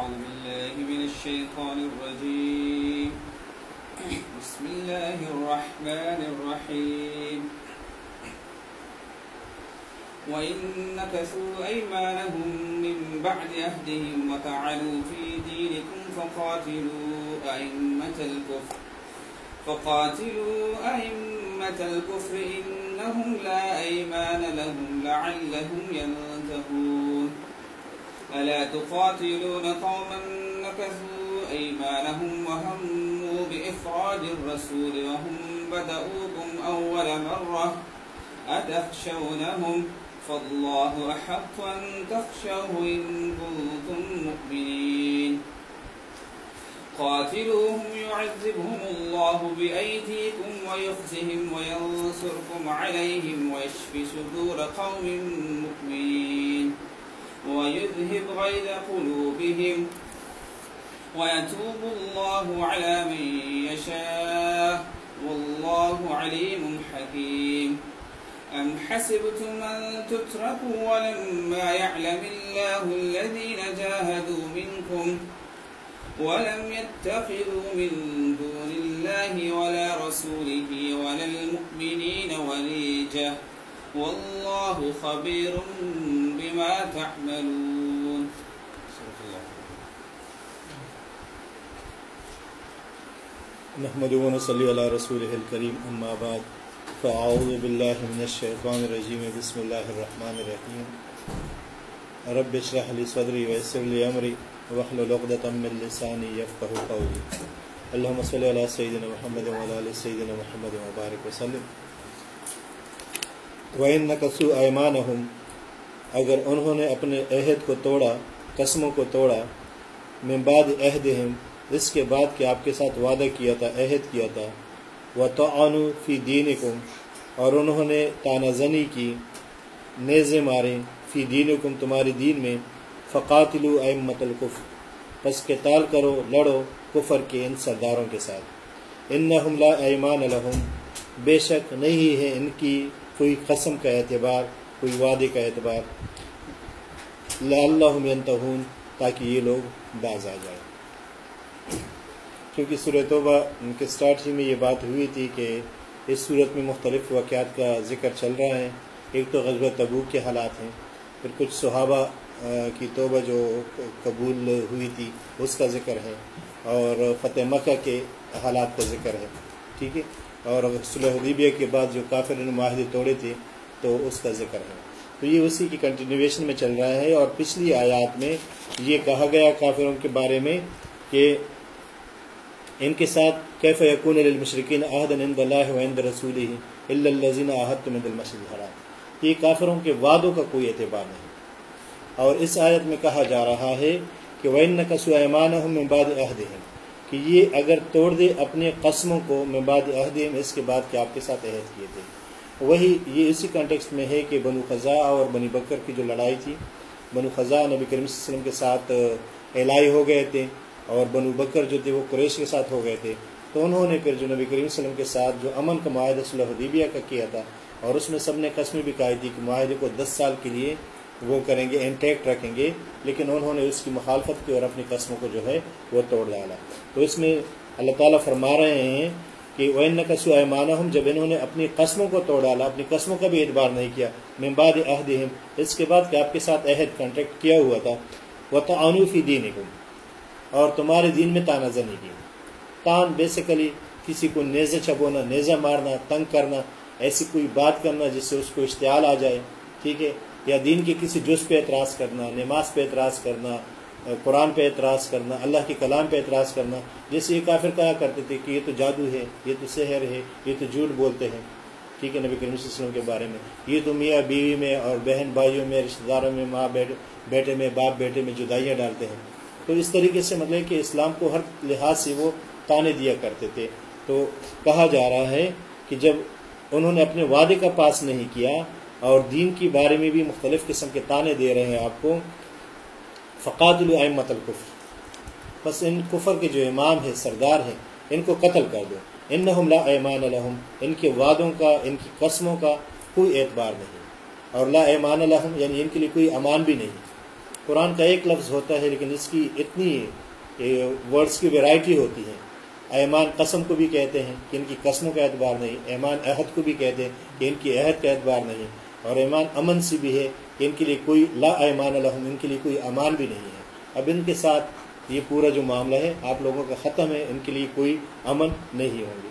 أعوذ بالله من الشيطان الرجيم. بسم الله الرحمن الرحيم. وإن نكثوا أيمانهم من بعد عهدهم وطعنوا في دينكم فقاتلوا أئمة الكفر فقاتلوا أئمة الكفر إنهم لا أيمان لهم لعلهم ينتهون. ألا تقاتلون قوما نكثوا أيمانهم وهموا بإخراج الرسول وهم بدأوكم أول مرة أتخشونهم فالله أحق أن تخشوه إن كنتم مؤمنين قاتلوهم يعذبهم الله بأيديكم ويخزهم وينصركم عليهم ويشفي صدور قوم مؤمنين ويذهب غيظ قلوبهم ويتوب الله على من يشاء والله عليم حكيم. أم حسبتم أن تتركوا ولما يعلم الله الذين جاهدوا منكم ولم يتخذوا من دون الله ولا رسوله ولا المؤمنين وليجة والله خبير بما تعملون صدق الله نحمد و صلی علی رسول الکریم اما بعد فاعوذ باللہ من الشیطان الرجیم بسم اللہ الرحمن الرحیم رب اشرح لی صدری ویسر لی امری واحلل عقدۃ من لسانی یفقهوا قولی اللهم صل علی سیدنا محمد وعلى ال سیدنا محمد وبارک وسلم. وَإِن نَكَسُوا أَيْمَانَهُمْ، اگر انہوں نے اپنے عہد کو توڑا، قسموں کو توڑا، من بعد عہدہم اس کے بعد کہ آپ کے ساتھ وعدہ کیا تھا، عہد کیا تھا۔ وَتَعَنُوا فِي دِينِكُمْ، اور انہوں نے تانہ زنی کی، نیزے مارے فی دینکم تمہاری دین میں۔ فقاتلوا ائمۃ الکفر پس قتال کرو، لڑو، کفر کے ان سرداروں کے ساتھ۔ انہم لا ایمان لہم بے شک نہیں ہے ان کی کوئی قسم کا اعتبار، کوئی وعدے کا اعتبار۔ لعلہم ینتہون تاکہ یہ لوگ باز آ جائیں کیونکہ سورہ توبہ ان کے سٹارٹ ہی میں یہ بات ہوئی تھی کہ اس صورت میں مختلف واقعات کا ذکر چل رہا ہے۔ ایک تو غزوہ تبوک کے حالات ہیں، پھر کچھ صحابہ کی توبہ جو قبول ہوئی تھی، اس کا ذکر ہے اور فتح مکہ کے حالات کا ذکر ہے، ٹھیک ہے؟ اور صلح حدیبیہ کے بعد جو کافر نے معاہدے توڑے تھے، تو اس کا ذکر ہے۔ تو یہ اسی کی کنٹینویشن میں چل رہا ہے اور پچھلی آیات میں یہ کہا گیا کافروں کے بارے میں کہ ان کے ساتھ کیف یقون المشرقین عہد عند اللہ وعند رسول الزین عہد من المسجد الحرام. یہ کافروں کے وعدوں کا کوئی اعتبار نہیں. اور اس آیت میں کہا جا رہا ہے کہ وَإِنَّ كَسُوا أَيْمَانَهُمْ مِنْ بَعْدِ عَهْدِهِمْ. کہ یہ اگر توڑ دے اپنے قسموں کو من بعد عہدہم اس کے بعد کہ آپ کے ساتھ عہد کیے تھے؟ وہی یہ اسی کنٹیکسٹ میں ہے کہ بنو خزاں اور بنی بکر کی جو لڑائی تھی، بنو خزاں نبی کریم صلی اللہ علیہ وسلم کے ساتھ الائی ہو گئے تھے۔ اور بنو بکر جو تھے وہ قریش کے ساتھ ہو گئے تھے۔ تو انہوں نے پھر جو نبی کریم صلی اللہ علیہ وسلم کے ساتھ جو امن کا معاہدہ صلح حدیبیہ کا کیا تھا، اور اس میں سب نے قسمیں بھی کہی تھی کہ معاہدے کو دس سال کے لیے وہ کریں گے انٹیکٹ رکھیں گے، لیکن انہوں نے اس کی مخالفت کی اور اپنی قسموں کو جو ہے وہ توڑ ڈالا۔ تو اس میں اللہ تعالیٰ فرما رہے ہیں کہ وین کسو ایمانہ ہم جب انہوں نے اپنی قسموں کو توڑ ڈالا، اپنی قسموں کا بھی اعتبار نہیں کیا ممباد عہدہم اس کے بعد کہ آپ کے ساتھ عہد کنٹیکٹ کیا ہوا تھا۔ وہ تو فی دین اور تمہارے دین میں تانہ زنی کی تان بیسیکلی کسی کو نیزہ چبونا نیزہ مارنا، تنگ کرنا، ایسی کوئی بات کرنا جس سے اس کو اشتعال آ جائے، ٹھیک ہے؟ یا دین کے کسی جز پہ اعتراض کرنا، نماز پہ اعتراض کرنا، قرآن پہ اعتراض کرنا، اللہ کے کلام پہ اعتراض کرنا، جیسے یہ کافر کہا کرتے تھے کہ یہ تو جادو ہے، یہ تو سحر ہے، یہ تو جھوٹ بولتے ہیں، ٹھیک ہے؟ نبی کریم صلی اللہ علیہ وسلم کے بارے میں۔ یہ تو میاں بیوی میں اور بہن بھائیوں میں، رشتہ داروں میں، ماں بیٹے میں، باپ بیٹے میں جدائیاں ڈالتے ہیں۔ تو اس طریقے سے مطلب کہ اسلام کو ہر لحاظ سے وہ تانے دیا کرتے تھے۔ تو کہا جا رہا ہے کہ جب انہوں نے اپنے وعدے کا پاس نہیں کیا اور دین کے بارے میں بھی مختلف قسم کے تانے دے رہے ہیں آپ کو فقات العمت القفر بس ان کفر کے جو امام ہے سردار ہیں، ان کو قتل کر دو۔ ان لا ایمان الحم ان کے وعدوں کا، ان کی قسموں کا کوئی اعتبار نہیں۔ اور لا ایمان الحم یعنی ان کے لیے کوئی امان بھی نہیں۔ قرآن کا ایک لفظ ہوتا ہے لیکن اس کی اتنی ورڈز کی ویرائٹی ہوتی ہے۔ ایمان قسم کو بھی کہتے ہیں کہ ان کی قسموں کا اعتبار نہیں، ایمان عہد کو بھی کہتے ہیں کہ ان کی عہد کا اعتبار نہیں اور ایمان امن سے بھی ہے کہ ان کے لیے کوئی لا ایمان الحم ان کے لیے کوئی امان بھی نہیں ہے۔ اب ان کے ساتھ یہ پورا جو معاملہ ہے، آپ لوگوں کا ختم ہے، ان کے لیے کوئی امن نہیں ہوں گے۔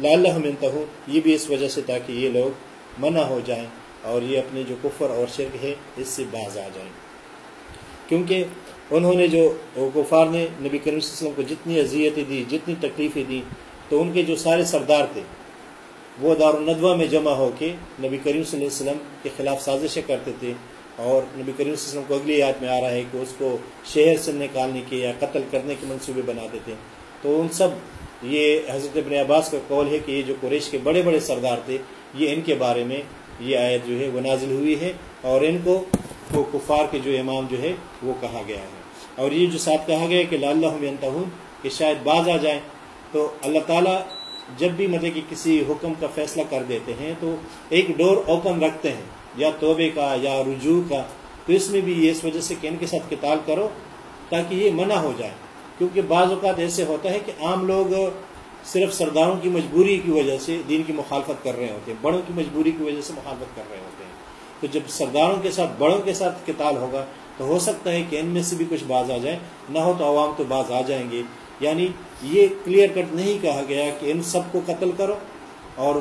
لا اللہ انتہو، یہ بھی اس وجہ سے تاکہ یہ لوگ منع ہو جائیں اور یہ اپنے جو کفر اور شرک ہے، اس سے باز آ جائیں۔ کیونکہ انہوں نے جو کفار نے نبی کریم صلی اللہ علیہ وسلم کو جتنی اذیتیں دی، جتنی تکلیفیں دیں، تو ان کے جو سارے سردار تھے، وہ دار الندوہ میں جمع ہو کے نبی کریم صلی اللہ علیہ وسلم کے خلاف سازشیں کرتے تھے اور نبی کریم صلی اللہ علیہ وسلم کو اگلی یاد میں آ رہا ہے کہ اس کو شہر سے نکالنے کے یا قتل کرنے کے منصوبے بناتے تھے تو ان سب، یہ حضرت ابن عباس کا قول ہے کہ یہ جو قریش کے بڑے بڑے سردار تھے، یہ ان کے بارے میں یہ آیت جو ہے وہ نازل ہوئی ہے اور ان کو وہ کفار کے جو امام جو ہے وہ کہا گیا ہے۔ اور یہ جو ساتھ کہا گیا کہ للہ کہ شاید باز آ جائیں، تو اللہ تعالیٰ جب بھی مطلب کہ کسی حکم کا فیصلہ کر دیتے ہیں تو ایک ڈور اوپن رکھتے ہیں، یا توبے کا، یا رجوع کا۔ تو اس میں بھی یہ اس وجہ سے کہ ان کے ساتھ کتال کرو تاکہ یہ منع ہو جائے۔ کیونکہ بعض اوقات ایسے ہوتا ہے کہ عام لوگ صرف سرداروں کی مجبوری کی وجہ سے دین کی مخالفت کر رہے ہوتے ہیں، بڑوں کی مجبوری کی وجہ سے مخالفت کر رہے ہوتے ہیں۔ تو جب سرداروں کے ساتھ، بڑوں کے ساتھ کتال ہوگا تو ہو سکتا ہے کہ ان میں سے بھی کچھ باز آ جائے نہ ہو تو عوام تو باز آ جائیں گے۔ یعنی یہ کلیئر کٹ نہیں کہا گیا کہ ان سب کو قتل کرو اور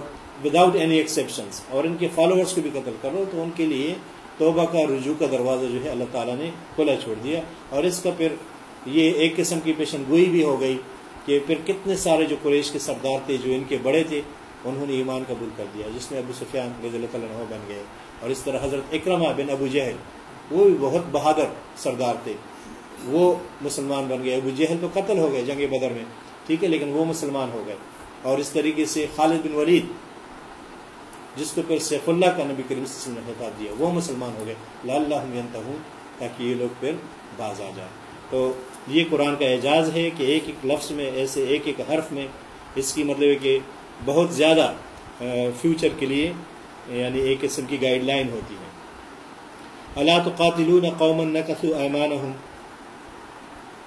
وداؤٹ اینی ایکسیپشنس اور ان کے فالوورس کو بھی قتل کرو۔ تو ان کے لیے توبہ کا رجوع کا دروازہ جو ہے اللہ تعالیٰ نے کھلا چھوڑ دیا۔ اور اس کا پھر یہ ایک قسم کی پیشن گوئی بھی ہو گئی کہ پھر کتنے سارے جو قریش کے سردار تھے، جو ان کے بڑے تھے، انہوں نے ایمان قبول کر دیا، جس میں ابو سفیان رضی اللہ تعالیٰ بن گئے۔ اور اس طرح حضرت اکرمہ بن ابو جہل، وہ بھی بہت بہادر سردار تھے۔ وہ مسلمان بن گئے، ابو جہل تو قتل ہو گئے جنگ بدر میں، ٹھیک ہے، لیکن وہ مسلمان ہو گئے۔ اور اس طریقے سے خالد بن ولید، جس کو پھر سیف اللہ کا نبی کریم صلی اللہ علیہ وسلم نے خطاب دیا، وہ مسلمان ہو گئے۔ لال ہوں تاکہ یہ لوگ پھر باز آ جائیں۔ تو یہ قرآن کا اعجاز ہے کہ ایک ایک لفظ میں، ایسے ایک ایک حرف میں، اس کی مطلب ہے کہ بہت زیادہ فیوچر کے لیے یعنی ایک قسم کی گائیڈ لائن ہوتی ہے۔ اللہ تو قاتل قومن نقص ایمان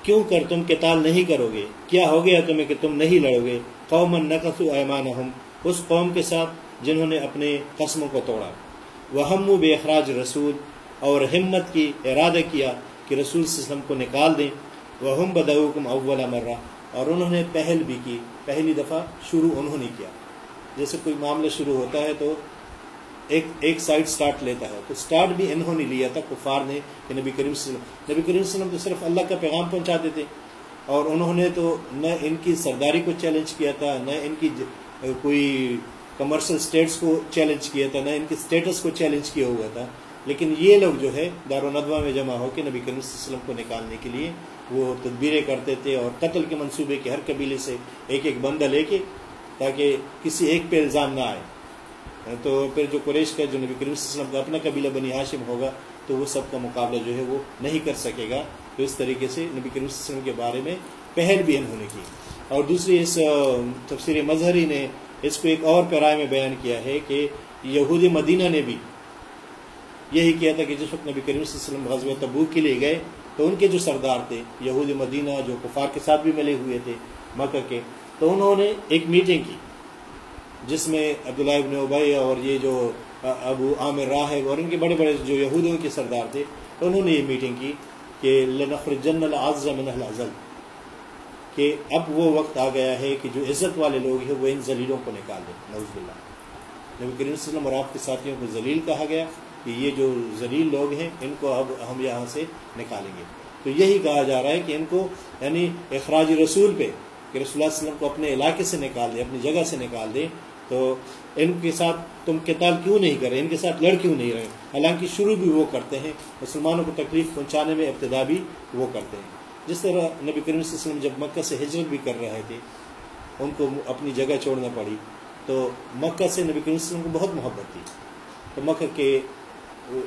کیوں کر تم کتال نہیں کرو گے؟ کیا ہو گیا تمہیں کہ تم نہیں لڑو گے؟ قومن نقص ایمان اس قوم کے ساتھ جنہوں نے اپنے قسموں کو توڑا۔ وہ ہم بے اخراج رسول اور ہمت کی، ارادہ کیا کہ رسول وسلم کو نکال دیں۔ وہ ہم بدعکم اول مرہ اور انہوں نے پہل بھی کی۔ پہلی دفعہ شروع انہوں نے کیا۔ جیسے کوئی معاملہ شروع ہوتا ہے تو ایک ایک سائڈ سٹارٹ لیتا ہے۔ تو سٹارٹ بھی انہوں نے لیا تھا، کفار نے، کہ نبی کریم صلی اللہ وسلم۔ نبی کریم صلی اللہ علیہ وسلم تو صرف اللہ کا پیغام پہنچاتے تھے اور انہوں نے تو نہ ان کی سرداری کو چیلنج کیا تھا، نہ ان کی کوئی کمرشل سٹیٹس کو چیلنج کیا تھا، نہ ان کی سٹیٹس کو چیلنج کیا ہوا تھا۔ لیکن یہ لوگ جو ہے دار و ندوہ میں جمع ہو کے نبی کریم صلی اللہ علیہ وسلم کو نکالنے کے لیے وہ تدبیریں کرتے تھے اور قتل کے منصوبے کے ہر قبیلے سے ایک ایک بندہ لے کے، تاکہ کسی ایک پہ الزام نہ آئے۔ تو پھر جو قریش کا جو نبی کریم صلی اللہ علیہ وسلم کا اپنا قبیلہ بنی ہاشم ہوگا، تو وہ سب کا مقابلہ جو ہے وہ نہیں کر سکے گا۔ تو اس طریقے سے نبی کریم صلی اللہ علیہ وسلم کے بارے میں پہل بھی انہوں نے کی۔ اور دوسری اس تفسیر مظہری نے اس کو ایک اور پیرائے میں بیان کیا ہے کہ یہود مدینہ نے بھی یہی کیا تھا کہ جس وقت نبی کریم صلی اللہ علیہ وسلم غزوہ تبوک کے لیے گئے، تو ان کے جو سردار تھے، یہود مدینہ جو کفار کے ساتھ بھی ملے ہوئے تھے مکہ کے، تو انہوں نے ایک میٹنگ کی۔ جس میں عبداللہ ابن ابئی اور یہ جو ابو عامر راہب اور ان کے بڑے بڑے جو یہودوں کے سردار تھے، تو انہوں نے یہ میٹنگ کی کہ لنخر جن من العزل، کہ اب وہ وقت آ گیا ہے کہ جو عزت والے لوگ ہیں وہ ان ذلیلوں کو نکال دیں۔ نوز باللہ۔ نبی کریم صلی اللہ علیہ وسلم اور آپ کے ساتھیوں کو ذلیل کہا گیا کہ یہ جو ذلیل لوگ ہیں، ان کو اب ہم یہاں سے نکالیں گے۔ تو یہی کہا جا رہا ہے کہ ان کو یعنی اخراج رسول پہ کہ رسول اللہ علیہ وسلم کو اپنے علاقے سے نکال دے اپنی جگہ سے نکال دے تو ان کے ساتھ تم قتال کیوں نہیں کرے؟ ان کے ساتھ لڑ کیوں نہیں رہے؟ حالانکہ شروع بھی وہ کرتے ہیں، مسلمانوں کو تکلیف پہنچانے میں ابتدا بھی وہ کرتے ہیں۔ جس طرح نبی کریم صلی اللہ علیہ وسلم جب مکہ سے ہجرت بھی کر رہے تھے، ان کو اپنی جگہ چھوڑنا پڑی۔ تو مکہ سے نبی کریم صلی اللہ علیہ وسلم کو بہت محبت تھی۔ تو مکہ کے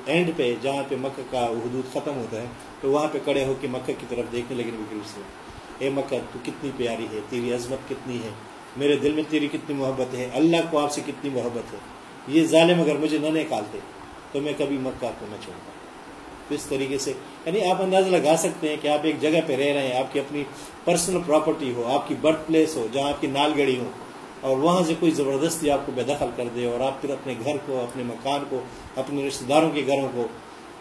اینڈ پہ، جہاں پہ مکہ کا حدود ختم ہوتا ہے، تو وہاں پہ کڑے ہو کے مکہ کی طرف دیکھنے لگے نبی کریم صلی اللہ علیہ وسلم۔ اے مکہ، تو کتنی پیاری ہے، تیری عظمت کتنی ہے۔ میرے دل میں تیری کتنی محبت ہے، اللہ کو آپ سے کتنی محبت ہے۔ یہ ظالم اگر مجھے نہ نکالتے تو میں کبھی مکہ کو نہ چھوڑتا تو اس طریقے سے یعنی آپ اندازہ لگا سکتے ہیں کہ آپ ایک جگہ پہ رہ رہے ہیں، آپ کی اپنی پرسنل پراپرٹی ہو، آپ کی برتھ پلیس ہو، جہاں آپ کی نال گڑی ہو، اور وہاں سے کوئی زبردستی آپ کو بے دخل کر دے، اور آپ پھر اپنے گھر کو، اپنے مکان کو، اپنے رشتہ داروں کے گھروں کو،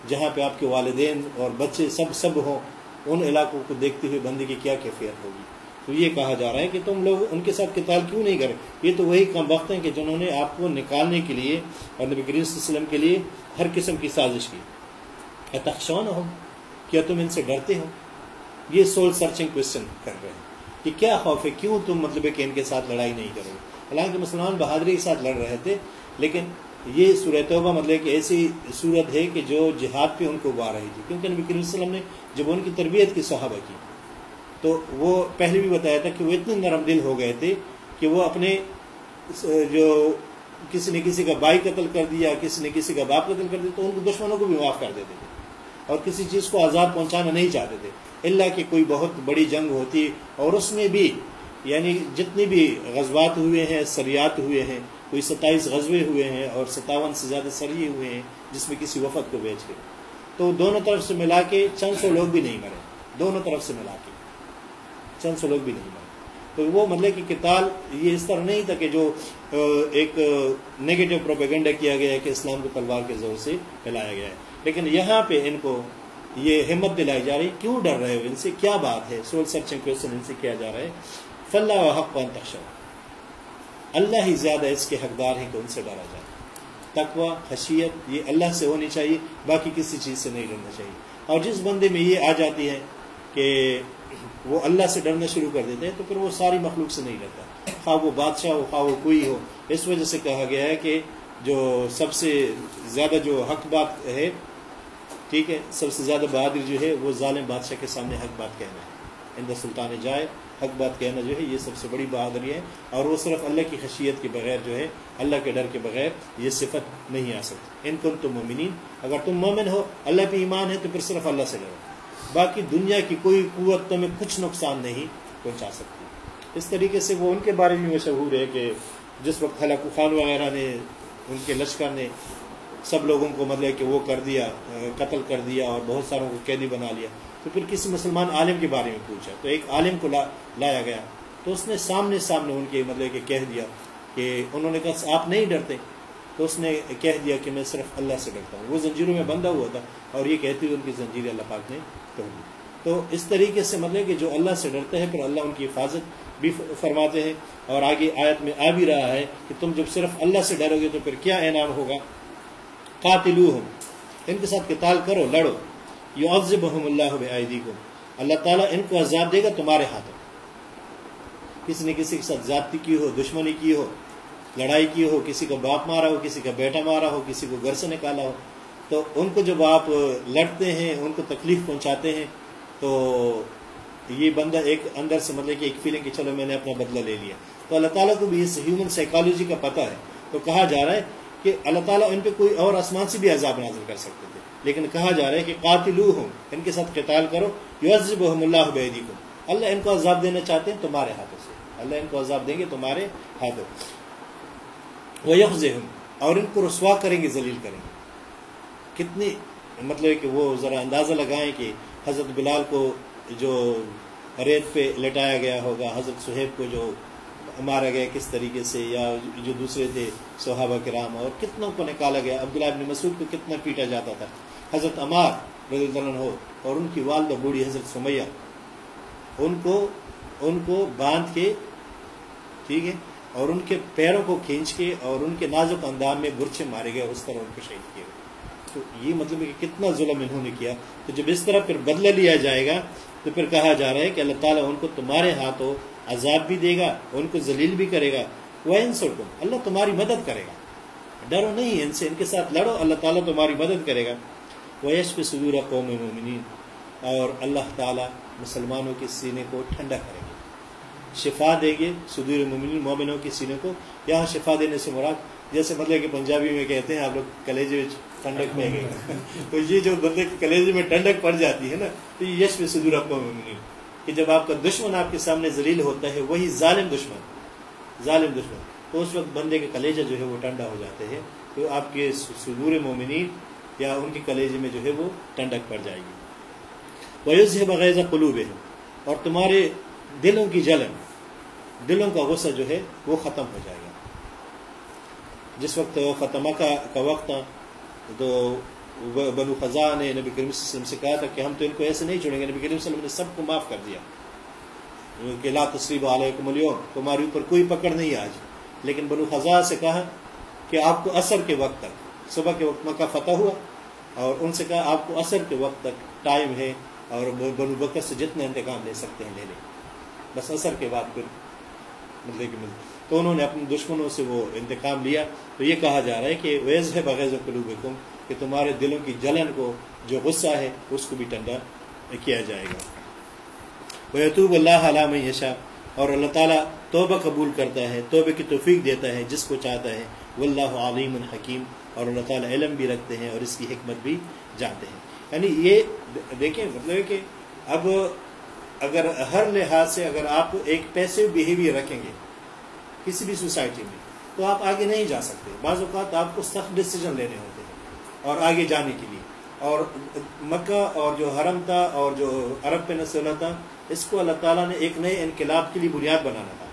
جہاں پہ آپ کے والدین اور بچے سب سب ہوں، ان علاقوں کو دیکھتے ہوئے بندی کی کیا کیفیت ہوگی؟ تو یہ کہا جا رہا ہے کہ تم لوگ ان کے ساتھ کتاب کیوں نہیں کرے؟ یہ تو وہی کم وقت ہیں کہ جنہوں نے آپ کو نکالنے کے لیے اور نبی کریم صلی اللہ علیہ وسلم کے لیے ہر قسم کی سازش کی۔ اتخشون ہو کیا تم ان سے ڈرتے ہو؟ یہ سول سرچنگ کوشچن کر رہے ہیں کہ کیا خوف ہے؟ کیوں تم مطلب ہے کہ ان کے ساتھ لڑائی نہیں کرو؟ حالانکہ مسلمان بہادری کے ساتھ لڑ رہے تھے، لیکن یہ سورہ توبہ مطلب کہ ایسی صورت ہے کہ جو جہاد پہ ان کو ابا رہی تھی۔ کیونکہ نبی کریم صلی اللہ علیہ وسلم نے جب ان کی تربیت کی صحابہ کی تو وہ پہلے بھی بتایا تھا کہ وہ اتنے نرم دل ہو گئے تھے کہ وہ اپنے، جو کسی نے کسی کا بھائی قتل کر دیا، کسی نے کسی کا باپ قتل کر دیا، تو ان کو دشمنوں کو بھی معاف کر دیتے تھے۔ اور کسی چیز کو آزاد پہنچانا نہیں چاہتے تھے۔ اللہ کی کوئی بہت بڑی جنگ ہوتی اور اس میں بھی یعنی جتنی بھی غزوات ہوئے ہیں سریات ہوئے ہیں، کوئی ستائیس غزوے ہوئے ہیں اور ستاون سے زیادہ سریے ہوئے ہیں، جس میں کسی وفد کو بیچ کے۔ تو دونوں طرف سے ملا کے چند سو لوگ بھی نہیں مرے۔ دونوں طرف سے ملا کے۔ چند سو لوگ بھی نہیں مرے۔ تو وہ مطلب کہ کتال یہ اس طرح نہیں تھا کہ جو ایک نگیٹو پروپیگنڈا کیا گیا ہے کہ اسلام کو تلوار کے زور سے پھیلایا گیا ہے۔ لیکن یہاں پہ ان کو یہ ہمت دلائی جا رہی، کیوں ڈر رہے ہو ان سے؟ کیا بات ہے؟ سول سرچنگ کوشچن ان سے کیا جا رہا ہے؟ فلاح و حق پن تخشا اللہ ہی زیادہ اس کے حقدار ہیں کہ ان سے ڈرا جائے۔ تقوا حشیت یہ اللہ سے ہونی چاہیے، باقی کسی چیز سے نہیں ڈرنا چاہیے۔ اور جس بندے میں یہ آ جاتی ہے کہ وہ اللہ سے ڈرنا شروع کر دیتے ہیں تو پھر وہ ساری مخلوق سے نہیں ڈرتا۔ خواہ وہ بادشاہ ہو، خواہ وہ کوئی ہو۔ اس وجہ سے کہا گیا ہے کہ جو سب سے زیادہ جو حق بات ہے، ٹھیک ہے، سب سے زیادہ بہادر جو ہے، وہ ظالم بادشاہ کے سامنے حق بات کہنا ہے۔ اندر سلطان جائے، حق بات کہنا جو ہے، یہ سب سے بڑی بہادری ہے۔ اور وہ صرف اللہ کی خشیت کے بغیر جو ہے، اللہ کے ڈر کے بغیر یہ صفت نہیں آ سکتی۔ ان کن تم مومنین، اگر تم مومن ہو، اللہ پہ ایمان ہے تو پھر صرف اللہ سے ڈرو۔ باقی دنیا کی کوئی قوت تمہیں کچھ نقصان نہیں پہنچا سکتی۔ اس طریقے سے وہ ان کے بارے میں مشہور ہے کہ جس وقت ہلاکو خان وغیرہ نے، ان کے لشکر نے سب لوگوں کو مطلب کہ وہ کر دیا، قتل کر دیا اور بہت ساروں کو قیدی بنا لیا۔ تو پھر کسی مسلمان عالم کے بارے میں پوچھا، تو ایک عالم کو لا، لایا گیا۔ تو اس نے سامنے سامنے ان کے مطلب کہ کہہ دیا کہ انہوں نے کہا، آپ نہیں ڈرتے۔ تو اس نے کہہ دیا کہ میں صرف اللہ سے ڈرتا ہوں۔ وہ زنجیروں میں بندھا ہوا تھا اور یہ کہتی ہوئی ان کی زنجیر اللہ پاک نے توڑ دی تو اس طریقے سے مطلب کہ جو اللہ سے ڈرتے ہیں، پھر اللہ ان کی حفاظت بھی فرماتے ہیں۔ اور آگے آیت میں آ بھی رہا ہے کہ تم جب صرف اللہ سے ڈرو گے تو پھر کیا انعام ہوگا؟ قاتلو ان کے ساتھ قتال کرو، لڑو۔ یو افزب اللہ عیدی کو اللہ تعالیٰ ان کو عذاب دے گا تمہارے ہاتھوں۔ کسی نے کسی کے ساتھ زیادتی کی ہو، دشمنی کی ہو، لڑائی کی ہو، کسی کا باپ مارا ہو، کسی کا بیٹا مارا ہو، کسی کو گھر سے نکالا ہو تو ان کو جب آپ لڑتے ہیں، ان کو تکلیف پہنچاتے ہیں، تو یہ بندہ ایک اندر سے مطلب کہ ایک فیلنگ کہ چلو میں نے اپنا بدلہ لے لیا۔ تو اللہ تعالیٰ کو بھی اس ہیومن سائیکالوجی کا پتہ ہے۔ تو کہا جا رہا ہے کہ اللہ تعالیٰ ان پہ کوئی اور آسمان سے بھی عذاب نازل کر سکتے تھے۔ لیکن کہا جا رہا ہے کہ قاتل ہوں ان کے ساتھ قتال کرو یوزب اللہ بیدی کو اللہ ان کو عذاب دینا چاہتے ہیں، تمہارے ہاتھوں سے۔ اللہ ان کو عذاب دیں گے، تمہارے ہاتھوں۔ وہ یکز اور ان کو رسوا کریں گے، ذلیل کریں گے۔ کتنی مطلب کہ وہ ذرا اندازہ لگائیں کہ حضرت بلال کو جو ریت پہ لٹایا گیا ہوگا، حضرت صہیب کو جو مارا گیا کس طریقے سے، یا جو دوسرے تھے صحابہ کرام، اور کتنوں کو نکالا گیا، عبداللہ ابن مسعود کو کتنا پیٹا جاتا تھا۔ حضرت عمار رضی اللہ عنہ اور ان کی والدہ بوڑھی حضرت سمیہ، ان کو ان کو باندھ کے، ٹھیک ہے، اور ان کے پیروں کو کھینچ کے اور ان کے نازک اندام میں برچے مارے گئے، اس طرح ان کو شہید کیے۔ تو یہ مطلب ہے کہ کتنا ظلم انہوں نے کیا تو جب اس طرح پھر بدلہ لیا جائے گا تو پھر کہا جا رہا ہے کہ اللہ تعالیٰ ان کو تمہارے ہاتھوں عذاب بھی دے گا ان کو ذلیل بھی کرے گا۔ وہ ان سر اللہ تمہاری مدد کرے گا۔ ڈرو نہیں، ان سے، ان کے ساتھ لڑو، اللہ تعالیٰ تمہاری مدد کرے گا۔ وہ یش پہ صدور قوم مومنین اور اللہ تعالیٰ مسلمانوں کے سینے کو ٹھنڈا کرے گا۔ شفا دے گے صدور مومنین، مومنوں کے سینے کو۔ یہاں شفا دینے سے مراد، جیسے مطلب کہ پنجابی میں کہتے ہیں، آپ لوگ کلیجے میں ٹھنڈک میں گئے۔ تو یہ جو بندے کے کلیجے میں ٹھنڈک پڑ جاتی ہے نا، تو یہ یش پہ صدور مومنین۔ کہ جب آپ کا دشمن آپ کے سامنے ذلیل ہوتا ہے، وہی ظالم دشمن۔ ظالم دشمن۔ تو اس وقت بندے کے کلیجہ جو ہے وہ ٹھنڈا ہو جاتے ہیں۔ تو آپ کے صدور مومنین یا ان کے کلیجے میں جو ہے وہ ٹھنڈک پڑ جائے گی۔ ویوز ہے بغیر قلوب ہے اور تمہارے دلوں کی جلن۔ دلوں کا غصہ جو ہے وہ ختم ہو جائے گا۔ جس وقت ختمہ کا کا وقت تو بنو خزاں نے نبی کریم صلی اللہ علیہ وسلم سے کہا تھا کہ ہم تو ان کو ایسے نہیں چھوڑیں گے۔ نبی کریم صلی اللہ علیہ وسلم نے سب کو معاف کر دیا۔ کہ لا تصریب علیکم اليوم، تمہارے اوپر کوئی پکڑ نہیں آج۔ لیکن بنو خزاں سے کہا کہ آپ کو اثر کے وقت تک، صبح کے وقت مکہ فتح ہوا، اور ان سے کہا آپ کو اثر کے وقت تک ٹائم ہے، اور بنو بکر سے جتنے انتقام لے سکتے ہیں لے لیں۔ بس اثر کے بعد پھر ملتے کہ ملتے تو انہوں نے اپنے دشمنوں سے وہ انتقام لیا۔ تو یہ کہا جا رہا ہے کہ ویز ہے بغیر قلوب کہ تمہارے دلوں کی جلن کو، جو غصہ ہے، اس کو بھی ٹنڈا کیا جائے گا۔ وہ یتوب اللہ علامہ یشا اور اللہ تعالیٰ توبہ قبول کرتا ہے توبہ کی توفیق دیتا ہے جس کو چاہتا ہے۔ وہ اللہ علیم الحکیم اور اللہ تعالیٰ علم بھی رکھتے ہیں اور اس کی حکمت بھی جانتے ہیں۔ یعنی یہ دیکھیں مطلب کہ اب اگر ہر لحاظ سے اگر آپ ایک پیسے بیہیویئر رکھیں گے کسی بھی سوسائٹی میں، تو آپ آگے نہیں جا سکتے۔ بعض اوقات آپ کو سخت ڈسیزن لینے ہوتے ہیں اور آگے جانے کے لیے۔ اور مکہ اور جو حرم تھا اور جو عرب پہ نسل تھا، اس کو اللہ تعالیٰ نے ایک نئے انقلاب کے لیے بنیاد بنانا تھا۔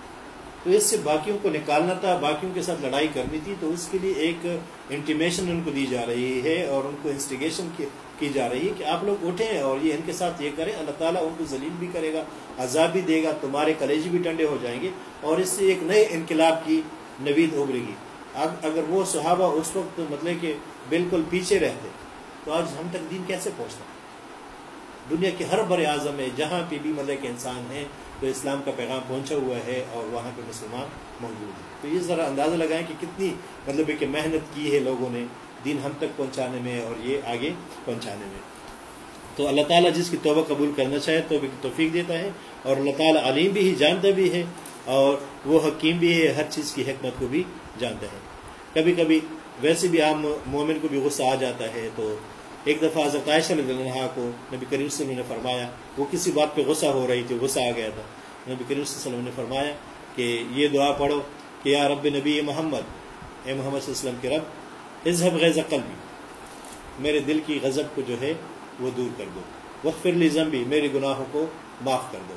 تو اس سے باقیوں کو نکالنا تھا، باقیوں کے ساتھ لڑائی کرنی تھی، تو اس کے لیے ایک انٹیمیشن ان کو دی جا رہی ہے اور ان کو انسٹیگیشن کی جا رہی ہے کہ آپ لوگ اٹھیں اور یہ ان کے ساتھ یہ کریں۔ اللہ تعالیٰ ان کو ذلیل بھی کرے گا، عذاب بھی دے گا، تمہارے کلیجی بھی ٹنڈے ہو جائیں گے اور اس سے ایک نئے انقلاب کی نوید ابھرے گی۔ اگر وہ صحابہ اس وقت مطلب کہ بالکل پیچھے رہتے، تو آج ہم تک دین کیسے پہنچتا دنیا کے ہر بڑے اعظم میں جہاں پہ بھی مطلب کہ انسان ہے تو اسلام کا پیغام پہنچا ہوا ہے اور وہاں پہ مسلمان موجود ہیں۔ تو یہ ذرا اندازہ لگائیں کہ کتنی مطلب کہ محنت کی ہے لوگوں نے دین ہم تک پہنچانے میں اور یہ آگے پہنچانے میں۔ تو اللہ تعالیٰ جس کی توبہ قبول کرنا چاہے توبہ کی توفیق دیتا ہے اور اللہ تعالیٰ علیم بھی ہی جانتا بھی ہے اور وہ حکیم بھی ہے، ہر چیز کی حکمت کو بھی جانتا ہے۔ کبھی کبھی ویسے بھی عام مومن کو بھی غصہ آ جاتا ہے تو ایک دفعہ حضرت عائشہ رضی اللہ کو نبی کریم صلی اللہ علیہ وسلم نے فرمایا، وہ کسی بات پہ غصہ ہو رہی تھی، غصہ آ گیا تھا۔ نبی کریم صلی اللہ علیہ وسلم نے فرمایا کہ یہ دعا پڑھو کہ یا رب نبی محمد، اے محمد صلی اللہ علیہ وسلم کے رب اظہب غیظ قلبی، میرے دل کی غضب کو جو ہے وہ دور کر دو۔ وقف لی زمبی میرے گناہوں کو معاف کر دو۔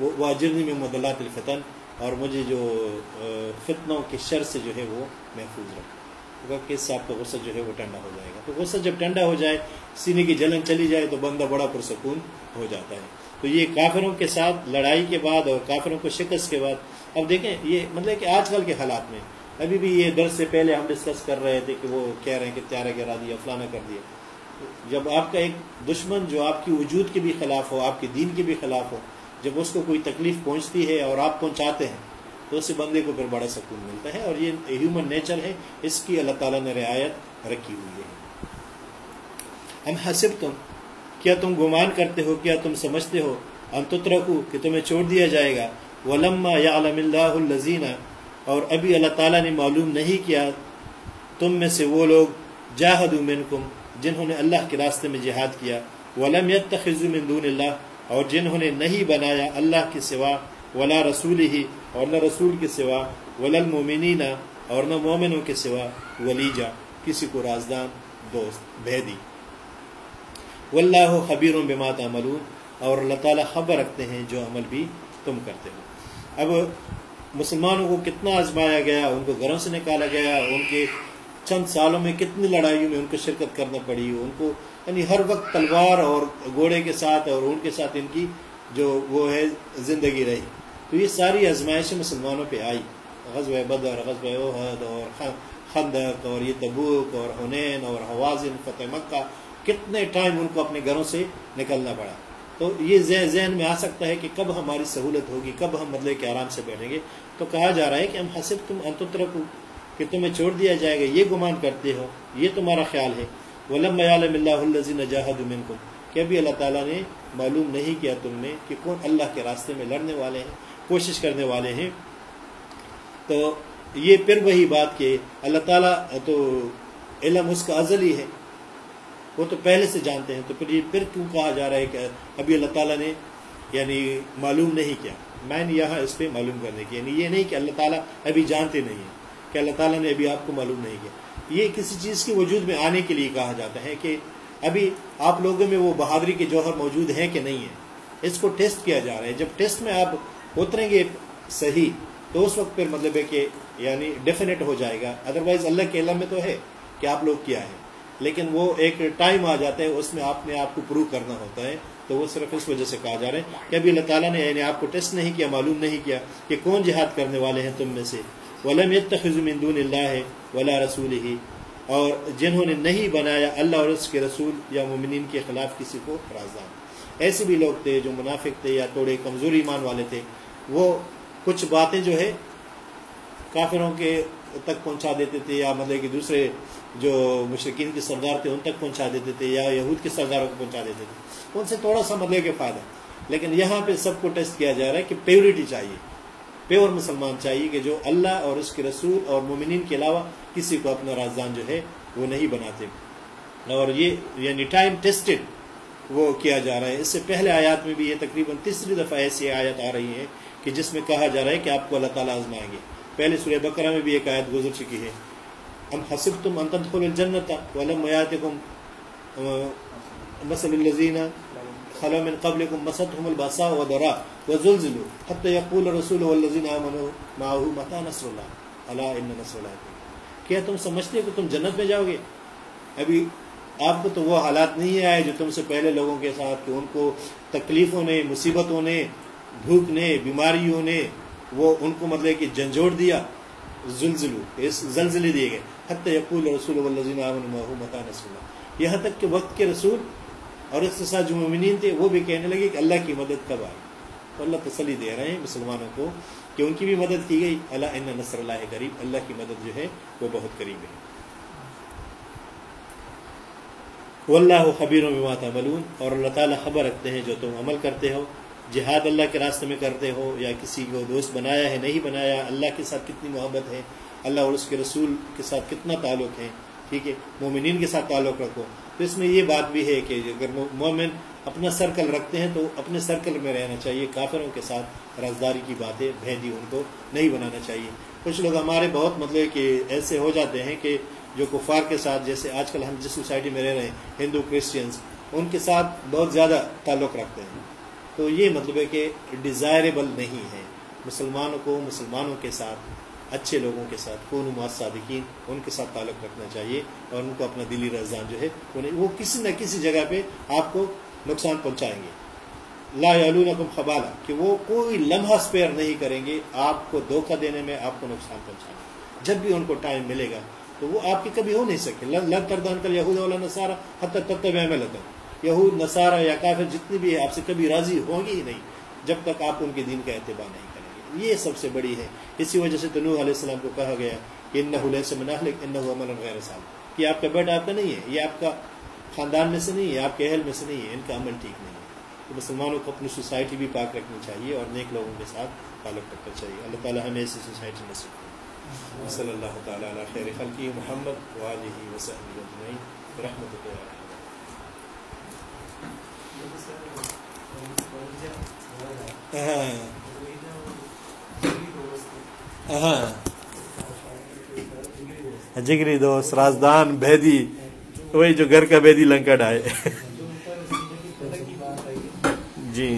وہ واجرنی میں مدلات الفتن، اور مجھے جو فتنوں کے شر سے جو ہے وہ محفوظ رکھو۔ کہ آپ کا غصہ جو ہے وہ ٹھنڈا ہو جائے گا۔ تو غصہ جب ٹھنڈا ہو جائے، سینے کی جلن چلی جائے تو بندہ بڑا پرسکون ہو جاتا ہے۔ تو یہ کافروں کے ساتھ لڑائی کے بعد اور کافروں کو شکست کے بعد، اب دیکھیں، یہ مطلب کہ آج کل کے حالات میں، ابھی بھی یہ در سے پہلے ہم ڈسکس کر رہے تھے کہ وہ کہہ رہے ہیں کہ تیارہ گرا دیا فلانا کر دیا۔ جب آپ کا ایک دشمن جو آپ کی وجود کے بھی خلاف ہو، آپ کے دین کے بھی خلاف ہو، جب اس کو کوئی تکلیف پہنچتی ہے اور آپ پہنچاتے ہیں تو اس بندے کو پھر بڑا سکون ملتا ہے اور یہ ہیومن نیچر ہے، اس کی اللہ تعالیٰ نے رعایت رکھی ہوئی ہے۔ ہم حسب تم کیا تم گمان کرتے ہو، کیا تم سمجھتے ہو؟ انتت رکھو کہ تمہیں چھوڑ دیا جائے گا۔ ولما یا علم اللہ الزینہ اور ابھی اللہ تعالیٰ نے معلوم نہیں کیا، تم میں سے وہ لوگ جاہد منکم، جنہوں نے اللہ کے راستے میں جہاد کیا۔ ولم يتخذ من دون اللہ اور جنہوں نے نہیں بنایا اللہ کے سوا ولا رسول ہی اور نہ رسول کے سوا، ولا المومنین اور نہ مومنوں کے سوا ولیجا کسی کو رازدان، دوست، بھیدی۔ واللہ خبیر بما تعملون اور اللہ تعالیٰ خبر رکھتے ہیں جو عمل بھی تم کرتے ہو۔ اب مسلمانوں کو کتنا آزمایا گیا، ان کو گھروں سے نکالا گیا، ان کے چند سالوں میں کتنی لڑائیوں میں ان کو شرکت کرنا پڑی، ان کو یعنی ہر وقت تلوار اور گھوڑے کے ساتھ اور ان کے ساتھ ان کی جو وہ ہے زندگی رہی۔ تو یہ ساری آزمائشیں مسلمانوں پہ آئی۔ غزوہ بدر، غزوہ عہد اور خندق اور یہ تبوک اور حنین اور حوازن، فتح مکہ، کتنے ٹائم ان کو اپنے گھروں سے نکلنا پڑا۔ تو یہ ذہن میں آ سکتا ہے کہ کب ہماری سہولت ہوگی، کب ہم مطلب کہ آرام سے بیٹھیں گے۔ تو کہا جا رہا ہے کہ ہم حسب تم انترک کہ تمہیں چھوڑ دیا جائے گا، یہ گمان کرتے ہو، یہ تمہارا خیال ہے۔ ولم عالم اللہ الزین جاہد کو کہ ابھی اللہ تعالیٰ نے معلوم نہیں کیا تم نے کہ کون اللہ کے راستے میں لڑنے والے ہیں۔ کوشش کرنے والے ہیں۔ تو یہ پھر وہی بات کہ اللہ تعالیٰ تو علم اس کا ازلی ہے۔ وہ تو پہلے سے جانتے ہیں۔ تو پھر یہ پھر کیوں کہا جا رہا ہے کہ ابھی اللہ تعالیٰ نے یعنی معلوم نہیں کیا۔ میں نے یہاں اس پہ معلوم کرنے کی۔ یعنی یہ نہیں کہ اللہ تعالیٰ ابھی جانتے نہیں ہیں کہ اللہ تعالیٰ نے ابھی آپ کو معلوم نہیں کیا۔ یہ کسی چیز کے وجود میں آنے کے لیے کہا جاتا ہے کہ ابھی آپ لوگوں میں وہ بہادری کے جوہر موجود ہیں کہ نہیں ہے اس کو ٹیسٹ کیا جا رہا ہے۔ جب ٹیسٹ میں آپ اتریں گے صحیح، تو اس وقت پھر مطلب ہے کہ یعنی ڈیفینیٹ ہو جائے گا۔ ادروائز اللہ کے علم میں تو ہے کہ آپ لوگ کیا ہے لیکن وہ ایک ٹائم آ جاتا ہے، اس میں آپ نے آپ کو پروو کرنا ہوتا ہے۔ تو وہ صرف اس وجہ سے کہا جا رہا ہے کہ ابھی اللہ تعالیٰ نے یعنی آپ کو ٹیسٹ نہیں کیا، معلوم نہیں کیا کہ کون جہاد کرنے والے ہیں تم میں سے۔ ولم من دون اللہ ولا رسول ہی اور جنہوں نے نہیں بنایا اللہ اور اس کے رسول یا مومنین کے خلاف کسی کو رازدان ایسے بھی لوگ تھے جو منافق تھے یا تھوڑے کمزور ایمان والے تھے۔ وہ کچھ باتیں جو ہے کافروں کے تک پہنچا دیتے تھے یا مطلب کہ دوسرے جو مشرقین کے سردار تھے ان تک پہنچا دیتے تھے یا یہود کے سرداروں کو پہنچا دیتے تھے۔ ان سے تھوڑا سا مطلب کہ فائدہ۔ لیکن یہاں پہ سب کو ٹیسٹ کیا جا رہا ہے کہ پیورٹی چاہیے۔ پیور مسلمان چاہیے کہ جو اللہ اور اس کے رسول اور مومنین کے علاوہ کسی کو اپنا رازدان جو ہے وہ نہیں بناتے۔ اور یہ یعنی ٹائم ٹیسٹڈ وہ کیا جا رہا ہے۔ اس سے پہلے آیات میں بھی یہ تقریباً تیسری دفعہ ایسی آیات آ رہی ہیں کہ جس میں کہا جا رہا ہے کہ آپ کو اللہ تعالیٰ آزمائیں گے۔ پہلے سورہ بکرہ میں بھی ایک آیت گزر چکی ہے۔ ام حسبتم ان تدخلوا الجنة ولم میات ياتكم مثل الذين خلوا من قبلكم مستهم الباساء والضراء وزلزلوا حتى يقول الرسول والذين امنوا معه متى نصر الله؟ الا ان نصر الله کیا تم سمجھتے ہو کہ تم جنت میں جاؤ گے؟ ابھی آپ کو تو وہ حالات نہیں آئے جو تم سے پہلے لوگوں کے ساتھ کہ ان کو تکلیفوں نے، مصیبتوں نے بھوک نے، بیماریوں نے وہ ان کو مطلب کہ جھنجھوڑ دیا، زلزلو، اس زلزلے دیے گئے۔ حتی یقول رسول والذین آمنوا متا نصر اللہ۔ یہاں تک کہ وقت کے رسول اور اس کے ساتھ جو مومنین تھے، وہ بھی کہنے لگے کہ اللہ کی مدد کب آئی؟ تو اللہ تسلی دے رہے ہیں مسلمانوں کو کہ ان کی بھی مدد کی گئی۔ اللہ ان نصر اللہ قریب اللہ کی مدد جو ہے وہ بہت قریب ہے۔ واللہ خبیر و تعملون اور اللہ تعالیٰ خبر رکھتے ہیں جو تم عمل کرتے ہو۔ جہاد اللہ کے راستے میں کرتے ہو یا کسی کو دوست بنایا ہے، نہیں بنایا، اللہ کے ساتھ کتنی محبت ہے، اللہ اور اس کے رسول کے ساتھ کتنا تعلق ہے، ٹھیک ہے، مومنین کے ساتھ تعلق رکھو۔ تو اس میں یہ بات بھی ہے کہ اگر مومن اپنا سرکل رکھتے ہیں تو اپنے سرکل میں رہنا چاہیے، کافروں کے ساتھ رازداری کی باتیں، بھیدی ان کو نہیں بنانا چاہیے۔ کچھ لوگ ہمارے بہت مطلب کہ ایسے ہو جاتے ہیں کہ جو کفار کے ساتھ، جیسے آج کل ہم جس سوسائٹی میں رہ رہے ہیں، ہندو کرسچنس ان کے ساتھ بہت زیادہ تعلق رکھتے ہیں۔ تو یہ مطلب ہے کہ ڈیزائربل نہیں ہے۔ مسلمانوں کو مسلمانوں کے ساتھ، اچھے لوگوں کے ساتھ کون صادقین، ان کے ساتھ تعلق رکھنا چاہیے اور ان کو اپنا دلی رضان جو ہے وہ کسی نہ کسی جگہ پہ آپ کو نقصان پہنچائیں گے۔ لا علوم خبالہ کہ وہ کوئی لمحہ اسپیئر نہیں کریں گے آپ کو دھوکہ دینے میں، آپ کو نقصان پہنچانا جب بھی ان کو ٹائم ملے گا تو وہ آپ کی کبھی ہو نہیں سکے۔ لگ کردان کر یہود والا نصارہ حتی تب تب میں لگا یہود، نصارہ یا کافر جتنی بھی ہے آپ سے کبھی راضی ہوں گی ہی نہیں، جب تک آپ ان کے دین کا اعتبار نہیں کریں گے۔ یہ سب سے بڑی ہے۔ اسی وجہ سے تنوع علیہ السلام کو کہا گیا کہ ان نہ سے مناخلک ان عمل غیر صاحب یہ آپ کا بیٹا آپ کا نہیں ہے، یہ آپ کا خاندان میں سے نہیں ہے، آپ کے اہل میں سے نہیں ہے، ان کا عمل ٹھیک نہیں ہے۔ تو مسلمانوں کو اپنی سوسائٹی بھی پاک رکھنی چاہیے اور نیک لوگوں کے ساتھ تعلق رکھنا چاہیے۔ اللہ تعالیٰ ہمیں ایسی سوسائٹی میں سکھائے صلی اللہ تعالیٰ علیہ خیر خلقی محمد واجہ وسلم رحمۃ اللہ جگری دوست رازدان بھیدی وہی جو گھر کا بھیدی لنکا ڈائے جی۔